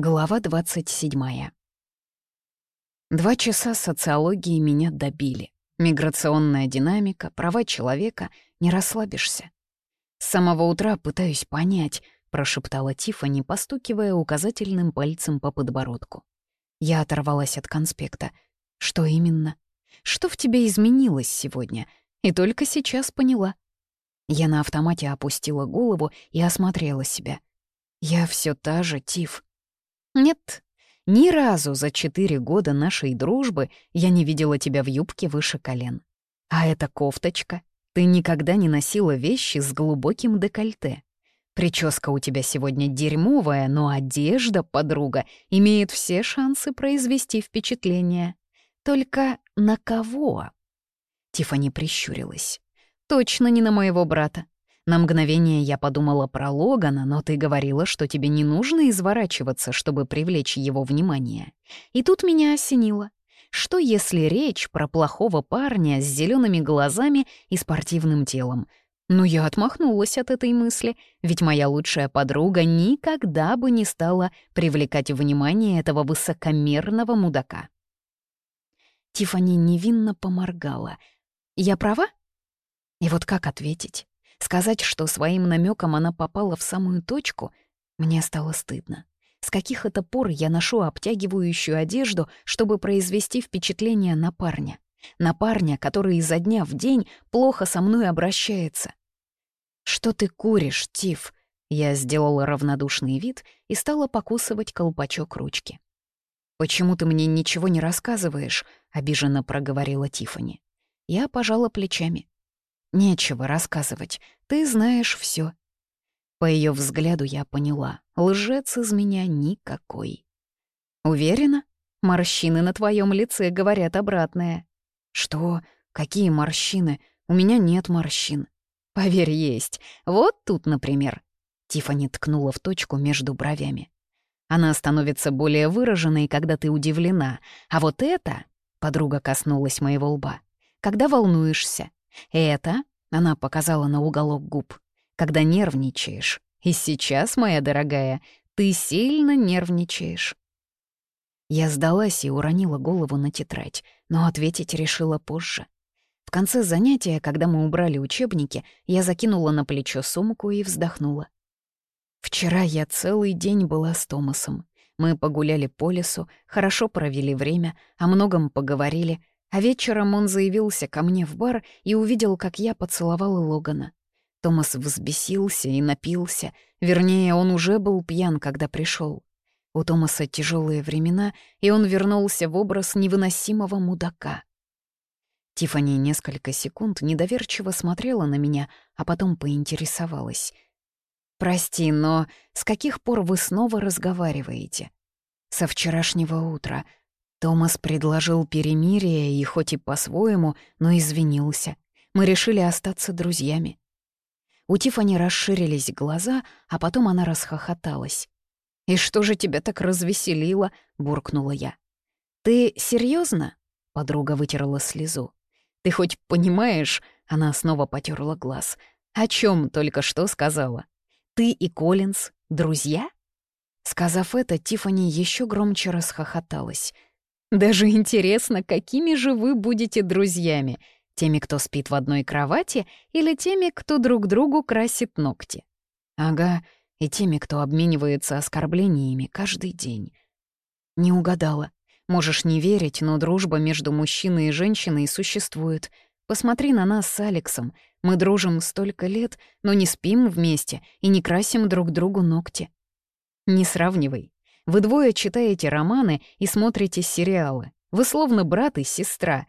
Глава 27. Два часа социологии меня добили. Миграционная динамика, права человека, не расслабишься. С самого утра пытаюсь понять, прошептала Тифани, постукивая указательным пальцем по подбородку. Я оторвалась от конспекта. Что именно? Что в тебе изменилось сегодня? И только сейчас поняла. Я на автомате опустила голову и осмотрела себя. Я все та же, Тиф. Нет, ни разу за четыре года нашей дружбы я не видела тебя в юбке выше колен. А эта кофточка? Ты никогда не носила вещи с глубоким декольте. Прическа у тебя сегодня дерьмовая, но одежда, подруга, имеет все шансы произвести впечатление. Только на кого? Тифани прищурилась. Точно не на моего брата. На мгновение я подумала про Логана, но ты говорила, что тебе не нужно изворачиваться, чтобы привлечь его внимание. И тут меня осенило. Что если речь про плохого парня с зелеными глазами и спортивным телом? Но я отмахнулась от этой мысли, ведь моя лучшая подруга никогда бы не стала привлекать внимание этого высокомерного мудака. Тифани невинно поморгала. «Я права?» И вот как ответить? Сказать, что своим намеком она попала в самую точку, мне стало стыдно. С каких это пор я ношу обтягивающую одежду, чтобы произвести впечатление на парня? На парня, который изо дня в день плохо со мной обращается. «Что ты куришь, Тиф?» Я сделала равнодушный вид и стала покусывать колпачок ручки. «Почему ты мне ничего не рассказываешь?» — обиженно проговорила Тифани. Я пожала плечами. Нечего рассказывать, ты знаешь все. По ее взгляду я поняла, лжец из меня никакой. Уверена? Морщины на твоем лице говорят обратное. Что? Какие морщины? У меня нет морщин. Поверь, есть. Вот тут, например. Тифани ткнула в точку между бровями. Она становится более выраженной, когда ты удивлена. А вот это, подруга коснулась моего лба, когда волнуешься, это, она показала на уголок губ, когда нервничаешь. И сейчас, моя дорогая, ты сильно нервничаешь. Я сдалась и уронила голову на тетрадь, но ответить решила позже. В конце занятия, когда мы убрали учебники, я закинула на плечо сумку и вздохнула. Вчера я целый день была с Томасом. Мы погуляли по лесу, хорошо провели время, о многом поговорили, а вечером он заявился ко мне в бар и увидел, как я поцеловала Логана. Томас взбесился и напился. Вернее, он уже был пьян, когда пришел. У Томаса тяжелые времена, и он вернулся в образ невыносимого мудака. Тифани несколько секунд недоверчиво смотрела на меня, а потом поинтересовалась. «Прости, но с каких пор вы снова разговариваете?» «Со вчерашнего утра», Томас предложил перемирие и хоть и по-своему, но извинился. Мы решили остаться друзьями. У Тифани расширились глаза, а потом она расхохоталась. «И что же тебя так развеселило?» — буркнула я. «Ты серьезно? подруга вытерла слезу. «Ты хоть понимаешь?» — она снова потерла глаз. «О чем только что сказала? Ты и Коллинз — друзья?» Сказав это, Тифани еще громче расхохоталась — даже интересно, какими же вы будете друзьями? Теми, кто спит в одной кровати, или теми, кто друг другу красит ногти? Ага, и теми, кто обменивается оскорблениями каждый день. Не угадала. Можешь не верить, но дружба между мужчиной и женщиной существует. Посмотри на нас с Алексом. Мы дружим столько лет, но не спим вместе и не красим друг другу ногти. Не сравнивай. Вы двое читаете романы и смотрите сериалы. Вы словно брат и сестра.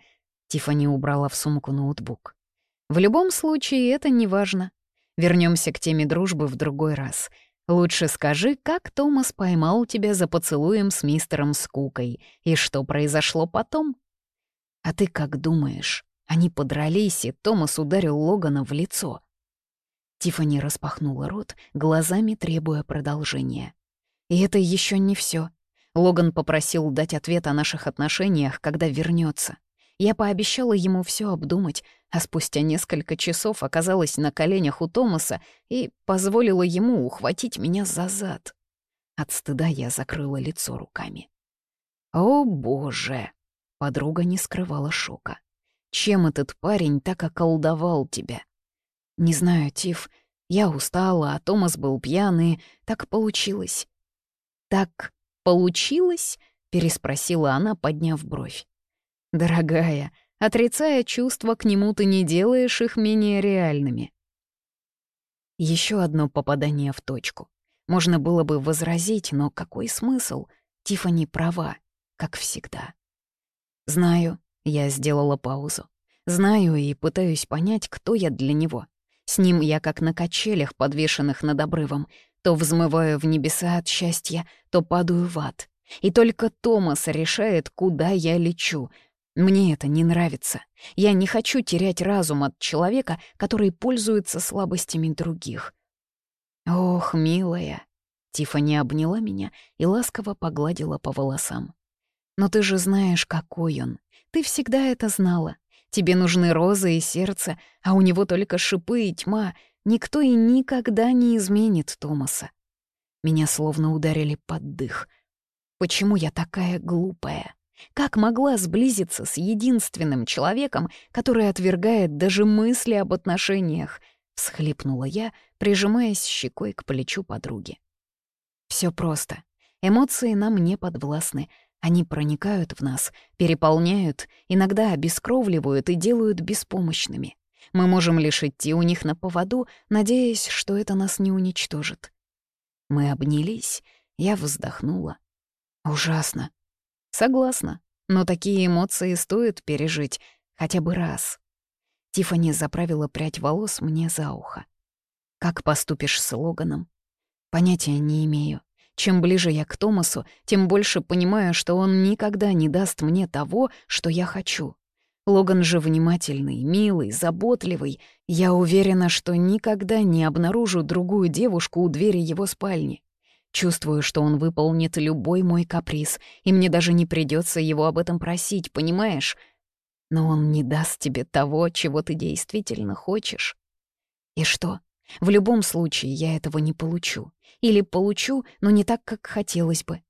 Тифани убрала в сумку ноутбук. В любом случае это не важно. Вернемся к теме дружбы в другой раз. Лучше скажи, как Томас поймал тебя за поцелуем с мистером Скукой и что произошло потом? А ты как думаешь, они подрались, и Томас ударил Логана в лицо? Тифани распахнула рот, глазами требуя продолжения. И это еще не все. Логан попросил дать ответ о наших отношениях, когда вернется. Я пообещала ему все обдумать, а спустя несколько часов оказалась на коленях у Томаса и позволила ему ухватить меня за зад. От стыда я закрыла лицо руками. «О, боже!» — подруга не скрывала шока. «Чем этот парень так околдовал тебя?» «Не знаю, Тиф. Я устала, а Томас был пьяный. Так получилось». «Так получилось?» — переспросила она, подняв бровь. «Дорогая, отрицая чувства к нему, ты не делаешь их менее реальными». Еще одно попадание в точку. Можно было бы возразить, но какой смысл? Тифани права, как всегда. Знаю, я сделала паузу. Знаю и пытаюсь понять, кто я для него. С ним я как на качелях, подвешенных над обрывом. То взмываю в небеса от счастья, то падаю в ад. И только Томас решает, куда я лечу. Мне это не нравится. Я не хочу терять разум от человека, который пользуется слабостями других. Ох, милая. Тифани обняла меня и ласково погладила по волосам. Но ты же знаешь, какой он. Ты всегда это знала. Тебе нужны розы и сердце, а у него только шипы и тьма. Никто и никогда не изменит Томаса. Меня словно ударили под дых — Почему я такая глупая? Как могла сблизиться с единственным человеком, который отвергает даже мысли об отношениях? Всхлипнула я, прижимаясь щекой к плечу подруги. Все просто. Эмоции нам не подвластны. Они проникают в нас, переполняют, иногда обескровливают и делают беспомощными. Мы можем лишь идти у них на поводу, надеясь, что это нас не уничтожит. Мы обнялись, я вздохнула. Ужасно. Согласна, но такие эмоции стоит пережить хотя бы раз. Тифани заправила прядь волос мне за ухо. Как поступишь с Логаном? Понятия не имею. Чем ближе я к Томасу, тем больше понимаю, что он никогда не даст мне того, что я хочу. Логан же внимательный, милый, заботливый. Я уверена, что никогда не обнаружу другую девушку у двери его спальни. Чувствую, что он выполнит любой мой каприз, и мне даже не придется его об этом просить, понимаешь? Но он не даст тебе того, чего ты действительно хочешь. И что? В любом случае я этого не получу. Или получу, но не так, как хотелось бы.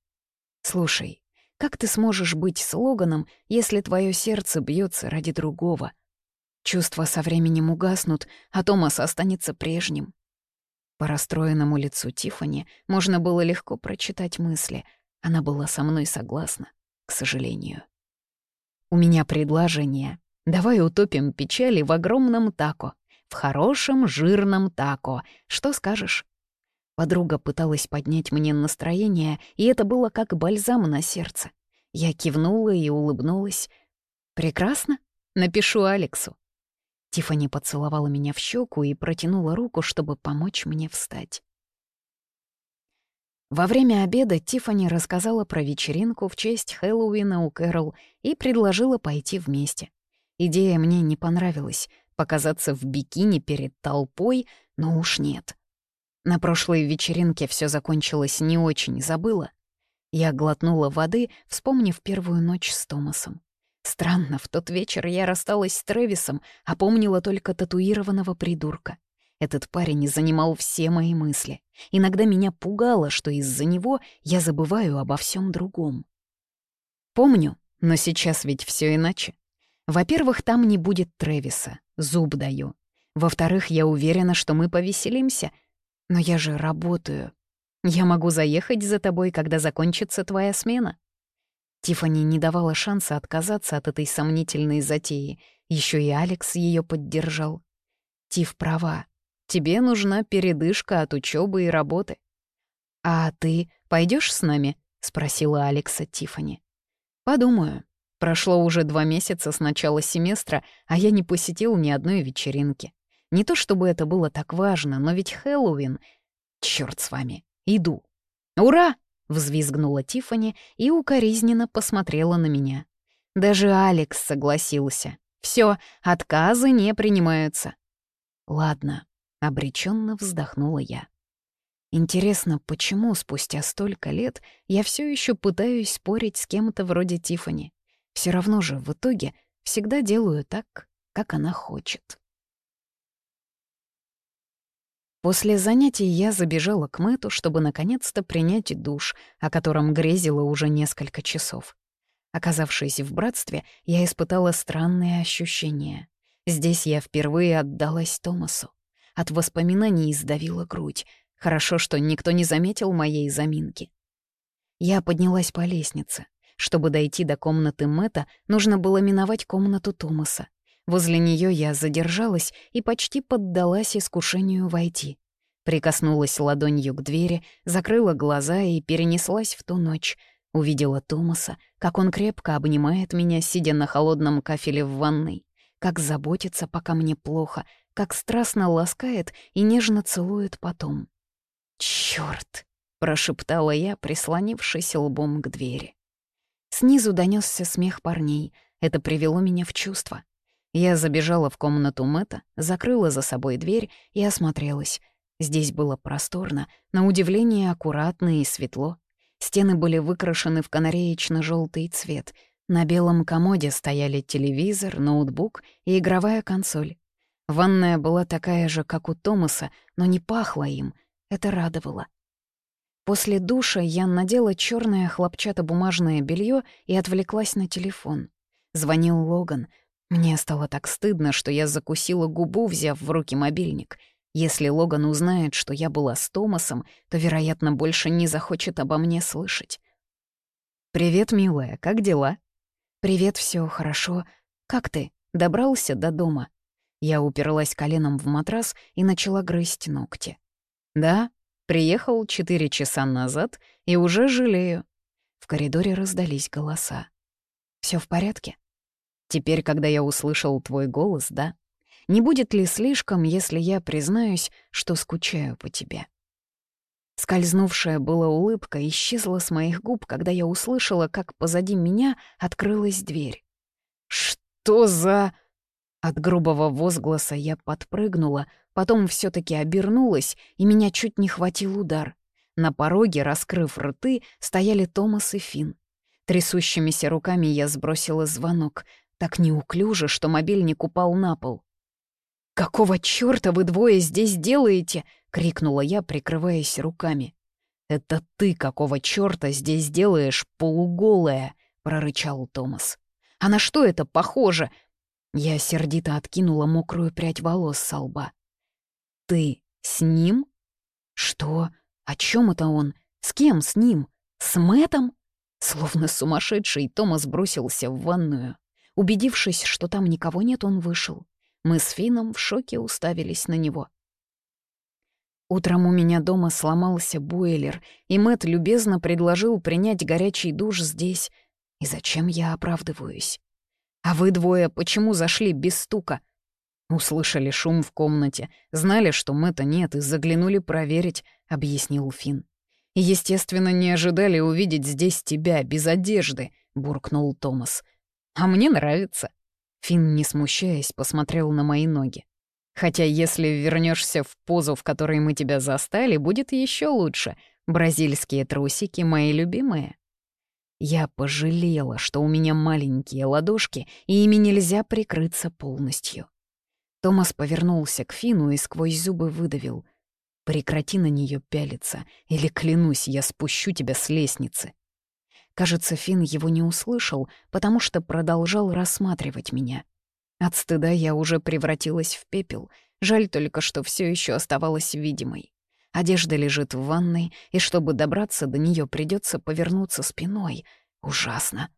Слушай, как ты сможешь быть с Логаном, если твое сердце бьется ради другого? Чувства со временем угаснут, а Томас останется прежним. По расстроенному лицу Тифани можно было легко прочитать мысли. Она была со мной согласна, к сожалению. «У меня предложение. Давай утопим печали в огромном тако. В хорошем жирном тако. Что скажешь?» Подруга пыталась поднять мне настроение, и это было как бальзам на сердце. Я кивнула и улыбнулась. «Прекрасно. Напишу Алексу. Тифани поцеловала меня в щеку и протянула руку, чтобы помочь мне встать. Во время обеда Тифани рассказала про вечеринку в честь Хэллоуина у Кэрол и предложила пойти вместе. Идея мне не понравилась — показаться в бикини перед толпой, но уж нет. На прошлой вечеринке все закончилось не очень, забыла. Я глотнула воды, вспомнив первую ночь с Томасом. Странно, в тот вечер я рассталась с Трэвисом, а помнила только татуированного придурка. Этот парень занимал все мои мысли. Иногда меня пугало, что из-за него я забываю обо всем другом. Помню, но сейчас ведь все иначе. Во-первых, там не будет Трэвиса, зуб даю. Во-вторых, я уверена, что мы повеселимся. Но я же работаю. Я могу заехать за тобой, когда закончится твоя смена. Тифани не давала шанса отказаться от этой сомнительной затеи. Еще и Алекс ее поддержал. Тиф права. Тебе нужна передышка от учебы и работы. А ты пойдешь с нами? спросила Алекса Тифани. Подумаю. Прошло уже два месяца с начала семестра, а я не посетил ни одной вечеринки. Не то чтобы это было так важно, но ведь Хэллоуин... Черт с вами, иду. Ура! Взвизгнула Тифани и укоризненно посмотрела на меня. Даже Алекс согласился. Все, отказы не принимаются. Ладно, обреченно вздохнула я. Интересно, почему спустя столько лет я все еще пытаюсь спорить с кем-то вроде Тифани? Все равно же в итоге всегда делаю так, как она хочет. После занятий я забежала к Мэту, чтобы наконец-то принять душ, о котором грезила уже несколько часов. Оказавшись в братстве, я испытала странные ощущения. Здесь я впервые отдалась Томасу. От воспоминаний сдавила грудь. Хорошо, что никто не заметил моей заминки. Я поднялась по лестнице. Чтобы дойти до комнаты Мэта, нужно было миновать комнату Томаса. Возле нее я задержалась и почти поддалась искушению войти. Прикоснулась ладонью к двери, закрыла глаза и перенеслась в ту ночь — Увидела Томаса, как он крепко обнимает меня, сидя на холодном кафеле в ванной, как заботится, пока мне плохо, как страстно ласкает и нежно целует потом. «Чёрт!» — прошептала я, прислонившись лбом к двери. Снизу донесся смех парней. Это привело меня в чувство. Я забежала в комнату Мэтта, закрыла за собой дверь и осмотрелась. Здесь было просторно, на удивление аккуратно и светло. Стены были выкрашены в канареечно-желтый цвет. На белом комоде стояли телевизор, ноутбук и игровая консоль. Ванная была такая же, как у Томаса, но не пахла им. Это радовало. После душа я надела черное хлопчатобумажное белье и отвлеклась на телефон. Звонил Логан. Мне стало так стыдно, что я закусила губу, взяв в руки мобильник — если Логан узнает, что я была с Томасом, то, вероятно, больше не захочет обо мне слышать. «Привет, милая, как дела?» «Привет, все хорошо. Как ты? Добрался до дома?» Я уперлась коленом в матрас и начала грызть ногти. «Да, приехал четыре часа назад и уже жалею». В коридоре раздались голоса. Все в порядке?» «Теперь, когда я услышал твой голос, да?» Не будет ли слишком, если я признаюсь, что скучаю по тебе?» Скользнувшая была улыбка исчезла с моих губ, когда я услышала, как позади меня открылась дверь. «Что за...» От грубого возгласа я подпрыгнула, потом все таки обернулась, и меня чуть не хватил удар. На пороге, раскрыв рты, стояли Томас и Финн. Трясущимися руками я сбросила звонок, так неуклюже, что мобильник упал на пол. «Какого чёрта вы двое здесь делаете?» — крикнула я, прикрываясь руками. «Это ты какого чёрта здесь делаешь, полуголая?» — прорычал Томас. «А на что это похоже?» Я сердито откинула мокрую прядь волос со лба. «Ты с ним?» «Что? О чем это он? С кем с ним? С Мэтом?» Словно сумасшедший, Томас бросился в ванную. Убедившись, что там никого нет, он вышел. Мы с Фином в шоке уставились на него. Утром у меня дома сломался буйлер, и Мэт любезно предложил принять горячий душ здесь. И зачем я оправдываюсь? А вы двое почему зашли без стука? Услышали шум в комнате, знали, что Мэтта нет, и заглянули проверить, — объяснил Фин. И, естественно, не ожидали увидеть здесь тебя, без одежды, — буркнул Томас. А мне нравится. Финн, не смущаясь, посмотрел на мои ноги. «Хотя если вернешься в позу, в которой мы тебя застали, будет еще лучше. Бразильские трусики мои любимые». Я пожалела, что у меня маленькие ладошки, и ими нельзя прикрыться полностью. Томас повернулся к Фину и сквозь зубы выдавил. «Прекрати на нее пялиться, или, клянусь, я спущу тебя с лестницы». Кажется, Финн его не услышал, потому что продолжал рассматривать меня. От стыда я уже превратилась в пепел. Жаль только, что все еще оставалась видимой. Одежда лежит в ванной, и чтобы добраться до нее, придется повернуться спиной. Ужасно.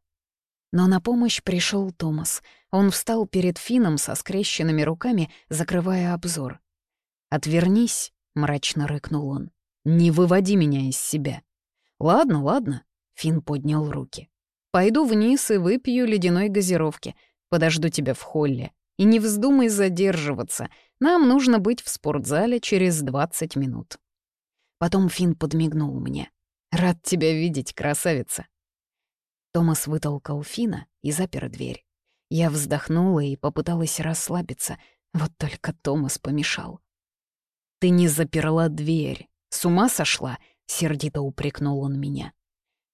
Но на помощь пришел Томас. Он встал перед Фином со скрещенными руками, закрывая обзор. «Отвернись», — мрачно рыкнул он. «Не выводи меня из себя». «Ладно, ладно», Фин поднял руки. «Пойду вниз и выпью ледяной газировки. Подожду тебя в холле. И не вздумай задерживаться. Нам нужно быть в спортзале через 20 минут». Потом Фин подмигнул мне. «Рад тебя видеть, красавица». Томас вытолкал Фина и запер дверь. Я вздохнула и попыталась расслабиться, вот только Томас помешал. «Ты не заперла дверь. С ума сошла?» — сердито упрекнул он меня.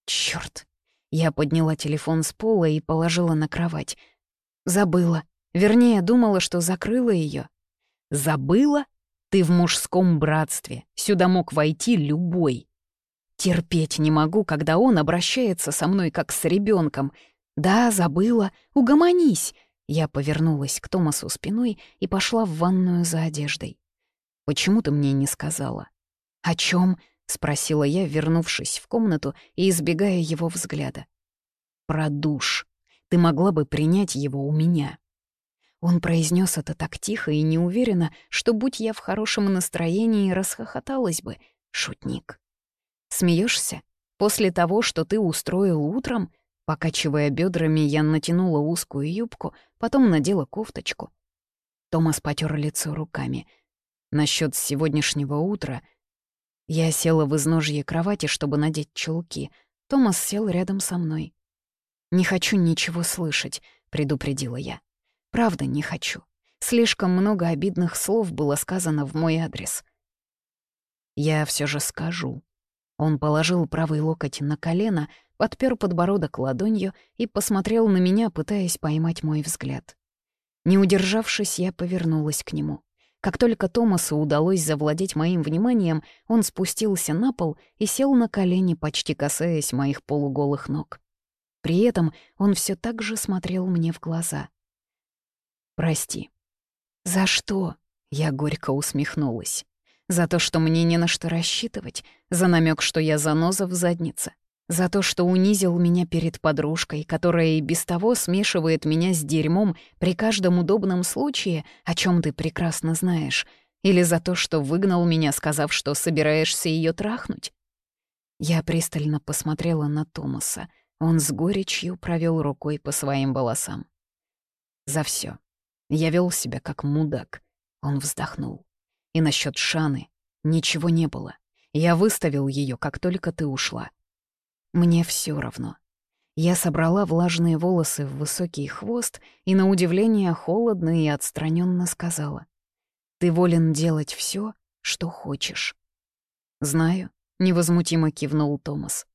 Чёрт. Я подняла телефон с пола и положила на кровать. Забыла. Вернее, думала, что закрыла её. Забыла? Ты в мужском братстве, сюда мог войти любой. Терпеть не могу, когда он обращается со мной как с ребенком. Да, забыла, угомонись. Я повернулась к Томасу спиной и пошла в ванную за одеждой. Почему ты мне не сказала? О чем? Спросила я, вернувшись в комнату и избегая его взгляда. Про душ. Ты могла бы принять его у меня. Он произнес это так тихо и неуверенно, что, будь я в хорошем настроении, расхохоталась бы. Шутник. Смеешься? После того, что ты устроил утром? Покачивая бедрами, я натянула узкую юбку, потом надела кофточку. Томас потер лицо руками. Насчет сегодняшнего утра я села в изножье кровати, чтобы надеть чулки. Томас сел рядом со мной. «Не хочу ничего слышать», — предупредила я. «Правда, не хочу. Слишком много обидных слов было сказано в мой адрес». «Я все же скажу». Он положил правый локоть на колено, подпер подбородок ладонью и посмотрел на меня, пытаясь поймать мой взгляд. Не удержавшись, я повернулась к нему. Как только Томасу удалось завладеть моим вниманием, он спустился на пол и сел на колени, почти касаясь моих полуголых ног. При этом он все так же смотрел мне в глаза. «Прости». «За что?» — я горько усмехнулась. «За то, что мне не на что рассчитывать, за намек, что я заноза в заднице, за то, что унизил меня перед подружкой, которая и без того смешивает меня с дерьмом при каждом удобном случае, о чем ты прекрасно знаешь, или за то, что выгнал меня, сказав, что собираешься ее трахнуть. Я пристально посмотрела на Томаса. Он с горечью провел рукой по своим волосам. За все. Я вел себя как мудак. Он вздохнул. И насчет Шаны ничего не было. Я выставил ее, как только ты ушла. Мне все равно. Я собрала влажные волосы в высокий хвост и, на удивление, холодно и отстраненно сказала. «Ты волен делать все, что хочешь». «Знаю», — невозмутимо кивнул Томас.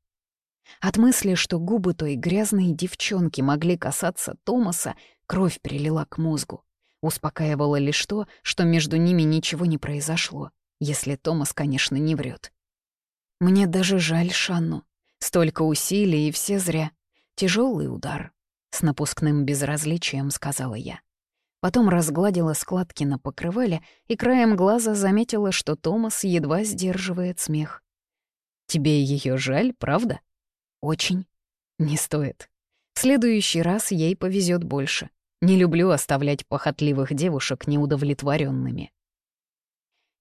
От мысли, что губы той грязной девчонки могли касаться Томаса, кровь прилила к мозгу. Успокаивало лишь то, что между ними ничего не произошло, если Томас, конечно, не врет. Мне даже жаль Шанну. Столько усилий, и все зря. Тяжелый удар. С напускным безразличием сказала я. Потом разгладила складки на покрывале и краем глаза заметила, что Томас едва сдерживает смех. «Тебе ее жаль, правда?» «Очень. Не стоит. В следующий раз ей повезет больше. Не люблю оставлять похотливых девушек неудовлетворенными.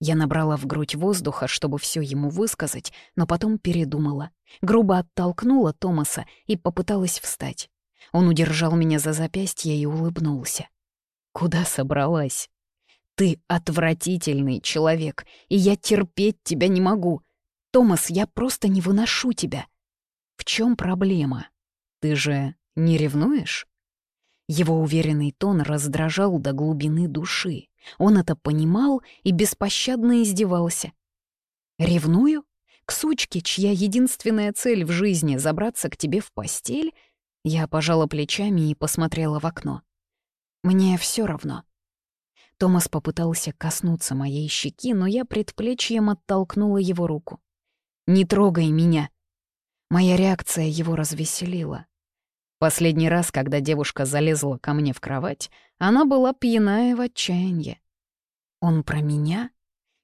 Я набрала в грудь воздуха, чтобы все ему высказать, но потом передумала. Грубо оттолкнула Томаса и попыталась встать. Он удержал меня за запястье и улыбнулся. «Куда собралась?» «Ты отвратительный человек, и я терпеть тебя не могу. Томас, я просто не выношу тебя». «В чем проблема? Ты же не ревнуешь?» Его уверенный тон раздражал до глубины души. Он это понимал и беспощадно издевался. «Ревную? К сучке, чья единственная цель в жизни — забраться к тебе в постель?» Я пожала плечами и посмотрела в окно. «Мне все равно». Томас попытался коснуться моей щеки, но я предплечьем оттолкнула его руку. «Не трогай меня!» Моя реакция его развеселила. Последний раз, когда девушка залезла ко мне в кровать, она была пьяная в отчаянии. Он про меня?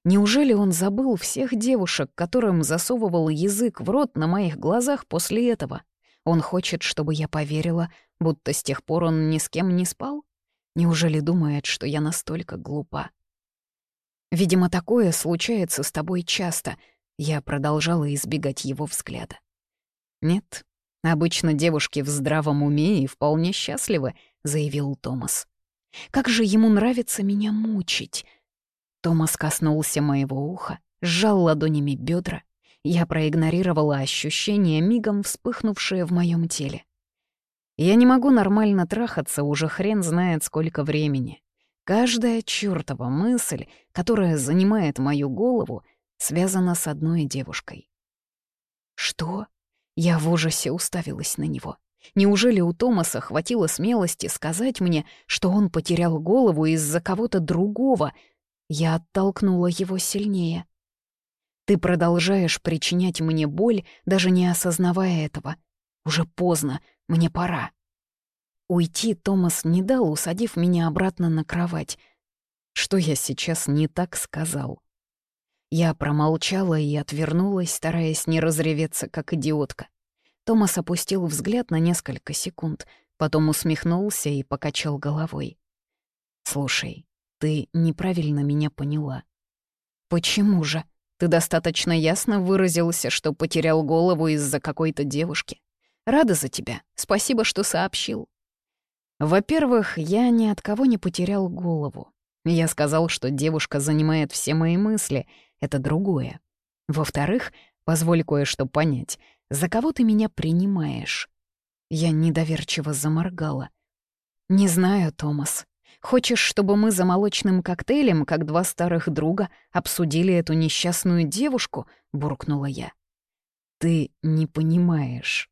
Неужели он забыл всех девушек, которым засовывал язык в рот на моих глазах после этого? Он хочет, чтобы я поверила, будто с тех пор он ни с кем не спал? Неужели думает, что я настолько глупа? Видимо, такое случается с тобой часто. Я продолжала избегать его взгляда. Нет, «Обычно девушки в здравом уме и вполне счастливы», — заявил Томас. «Как же ему нравится меня мучить!» Томас коснулся моего уха, сжал ладонями бедра. Я проигнорировала ощущения, мигом вспыхнувшие в моем теле. Я не могу нормально трахаться уже хрен знает сколько времени. Каждая чёртова мысль, которая занимает мою голову, связана с одной девушкой. «Что?» Я в ужасе уставилась на него. Неужели у Томаса хватило смелости сказать мне, что он потерял голову из-за кого-то другого? Я оттолкнула его сильнее. Ты продолжаешь причинять мне боль, даже не осознавая этого. Уже поздно, мне пора. Уйти Томас не дал, усадив меня обратно на кровать. Что я сейчас не так сказал? Я промолчала и отвернулась, стараясь не разреветься, как идиотка. Томас опустил взгляд на несколько секунд, потом усмехнулся и покачал головой. «Слушай, ты неправильно меня поняла». «Почему же? Ты достаточно ясно выразился, что потерял голову из-за какой-то девушки. Рада за тебя. Спасибо, что сообщил». Во-первых, я ни от кого не потерял голову. Я сказал, что девушка занимает все мои мысли. Это другое. Во-вторых, позволь кое-что понять. За кого ты меня принимаешь? Я недоверчиво заморгала. «Не знаю, Томас. Хочешь, чтобы мы за молочным коктейлем, как два старых друга, обсудили эту несчастную девушку?» — буркнула я. «Ты не понимаешь».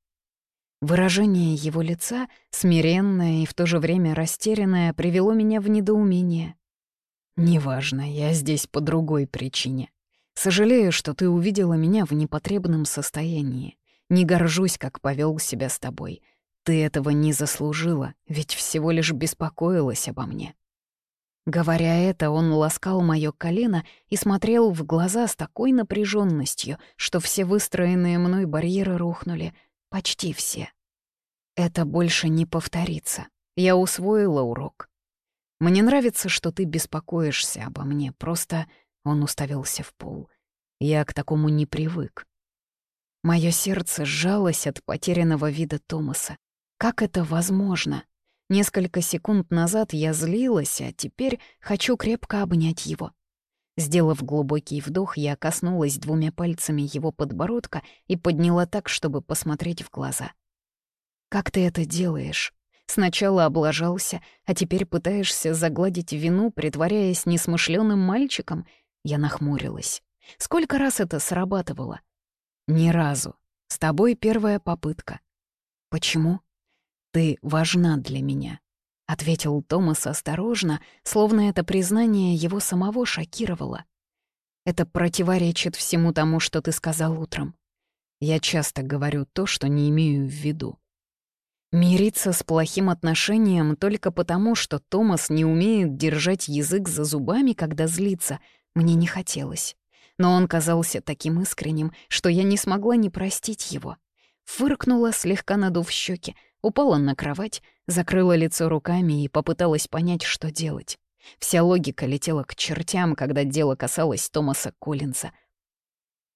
Выражение его лица, смиренное и в то же время растерянное, привело меня в недоумение. «Неважно, я здесь по другой причине. Сожалею, что ты увидела меня в непотребном состоянии. Не горжусь, как повел себя с тобой. Ты этого не заслужила, ведь всего лишь беспокоилась обо мне». Говоря это, он ласкал моё колено и смотрел в глаза с такой напряженностью, что все выстроенные мной барьеры рухнули, почти все. Это больше не повторится. Я усвоила урок. Мне нравится, что ты беспокоишься обо мне, просто он уставился в пол. Я к такому не привык. Моё сердце сжалось от потерянного вида Томаса. Как это возможно? Несколько секунд назад я злилась, а теперь хочу крепко обнять его. Сделав глубокий вдох, я коснулась двумя пальцами его подбородка и подняла так, чтобы посмотреть в глаза — как ты это делаешь? Сначала облажался, а теперь пытаешься загладить вину, притворяясь несмышленым мальчиком? Я нахмурилась. Сколько раз это срабатывало? Ни разу. С тобой первая попытка. Почему? Ты важна для меня, — ответил Томас осторожно, словно это признание его самого шокировало. Это противоречит всему тому, что ты сказал утром. Я часто говорю то, что не имею в виду. Мириться с плохим отношением только потому, что Томас не умеет держать язык за зубами, когда злится, мне не хотелось. Но он казался таким искренним, что я не смогла не простить его. Фыркнула, слегка надув щеки, упала на кровать, закрыла лицо руками и попыталась понять, что делать. Вся логика летела к чертям, когда дело касалось Томаса Коллинса.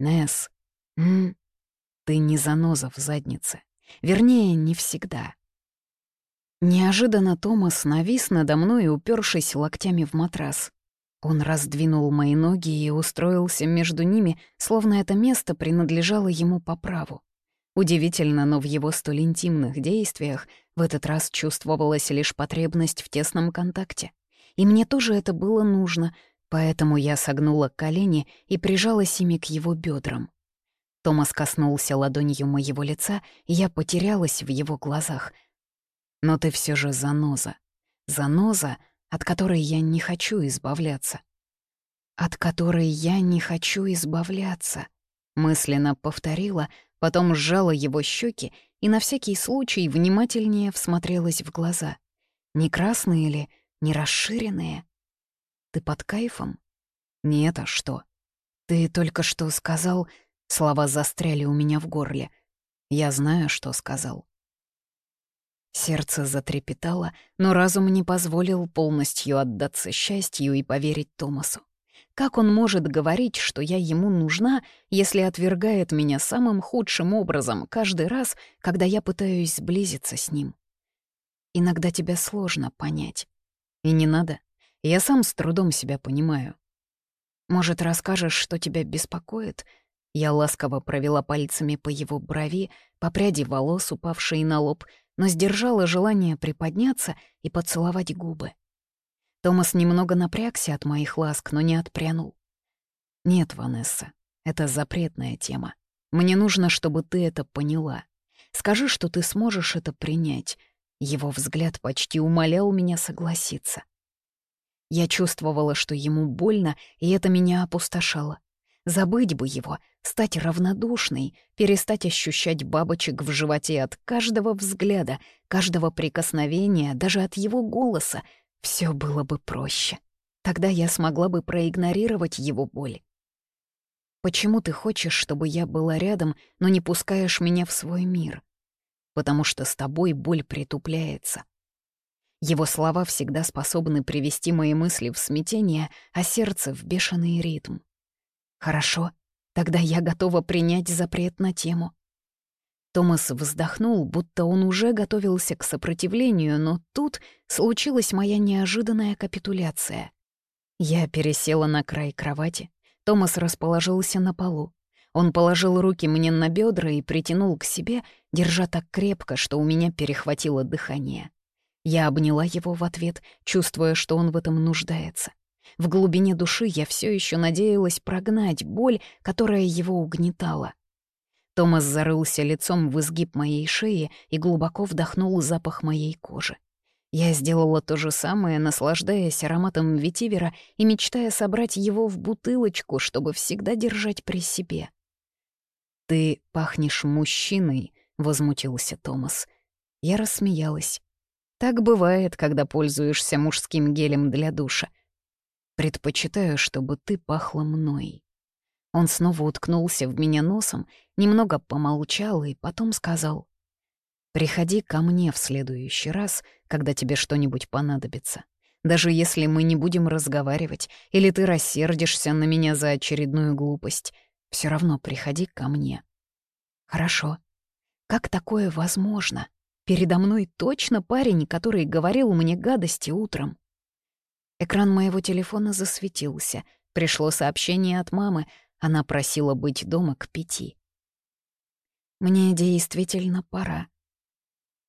«Несс, ты не заноза в заднице. Вернее, не всегда. Неожиданно Томас навис надо мной, упершись локтями в матрас. Он раздвинул мои ноги и устроился между ними, словно это место принадлежало ему по праву. Удивительно, но в его столь интимных действиях в этот раз чувствовалась лишь потребность в тесном контакте. И мне тоже это было нужно, поэтому я согнула колени и прижалась ими к его бедрам. Томас коснулся ладонью моего лица, и я потерялась в его глазах. Но ты все же заноза. Заноза, от которой я не хочу избавляться. От которой я не хочу избавляться. Мысленно повторила, потом сжала его щеки и на всякий случай внимательнее всмотрелась в глаза. Не красные ли, не расширенные? Ты под кайфом? Нет, а что? Ты только что сказал, Слова застряли у меня в горле. Я знаю, что сказал. Сердце затрепетало, но разум не позволил полностью отдаться счастью и поверить Томасу. Как он может говорить, что я ему нужна, если отвергает меня самым худшим образом каждый раз, когда я пытаюсь сблизиться с ним? Иногда тебя сложно понять. И не надо. Я сам с трудом себя понимаю. Может, расскажешь, что тебя беспокоит? Я ласково провела пальцами по его брови, по пряди волос, упавшей на лоб, но сдержала желание приподняться и поцеловать губы. Томас немного напрягся от моих ласк, но не отпрянул. «Нет, Ванесса, это запретная тема. Мне нужно, чтобы ты это поняла. Скажи, что ты сможешь это принять». Его взгляд почти умолял меня согласиться. Я чувствовала, что ему больно, и это меня опустошало. Забыть бы его, стать равнодушной, перестать ощущать бабочек в животе от каждого взгляда, каждого прикосновения, даже от его голоса. Все было бы проще. Тогда я смогла бы проигнорировать его боль. Почему ты хочешь, чтобы я была рядом, но не пускаешь меня в свой мир? Потому что с тобой боль притупляется. Его слова всегда способны привести мои мысли в смятение, а сердце — в бешеный ритм. Хорошо, тогда я готова принять запрет на тему. Томас вздохнул, будто он уже готовился к сопротивлению, но тут случилась моя неожиданная капитуляция. Я пересела на край кровати, Томас расположился на полу. Он положил руки мне на бедра и притянул к себе, держа так крепко, что у меня перехватило дыхание. Я обняла его в ответ, чувствуя, что он в этом нуждается. В глубине души я все еще надеялась прогнать боль, которая его угнетала. Томас зарылся лицом в изгиб моей шеи и глубоко вдохнул запах моей кожи. Я сделала то же самое, наслаждаясь ароматом ветивера и мечтая собрать его в бутылочку, чтобы всегда держать при себе. «Ты пахнешь мужчиной», — возмутился Томас. Я рассмеялась. «Так бывает, когда пользуешься мужским гелем для душа. Предпочитаю, чтобы ты пахла мной». Он снова уткнулся в меня носом, немного помолчал и потом сказал. Приходи ко мне в следующий раз, когда тебе что-нибудь понадобится. Даже если мы не будем разговаривать, или ты рассердишься на меня за очередную глупость, все равно приходи ко мне. Хорошо. Как такое возможно? Передо мной точно парень, который говорил мне гадости утром. Экран моего телефона засветился. Пришло сообщение от мамы. Она просила быть дома к пяти. Мне действительно пора.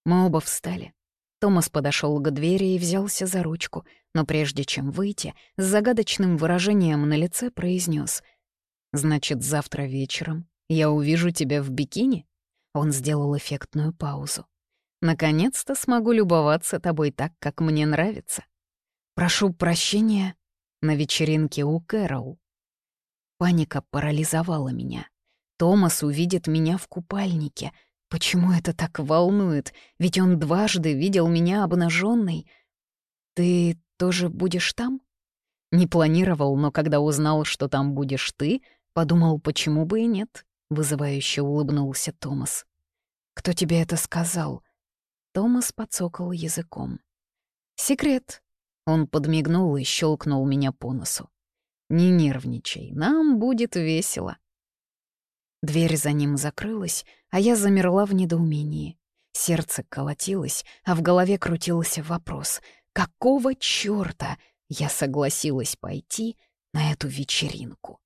Мы оба встали. Томас подошел к двери и взялся за ручку, но прежде чем выйти, с загадочным выражением на лице произнес: «Значит, завтра вечером я увижу тебя в бикини?» Он сделал эффектную паузу. «Наконец-то смогу любоваться тобой так, как мне нравится. Прошу прощения на вечеринке у Кэрол». Паника парализовала меня. Томас увидит меня в купальнике — Почему это так волнует? Ведь он дважды видел меня обнаженной. Ты тоже будешь там? Не планировал, но когда узнал, что там будешь ты, подумал, почему бы и нет, вызывающе улыбнулся Томас. Кто тебе это сказал? Томас подсокал языком. Секрет. Он подмигнул и щелкнул меня по носу. Не нервничай, нам будет весело. Дверь за ним закрылась, а я замерла в недоумении. Сердце колотилось, а в голове крутился вопрос, какого чёрта я согласилась пойти на эту вечеринку?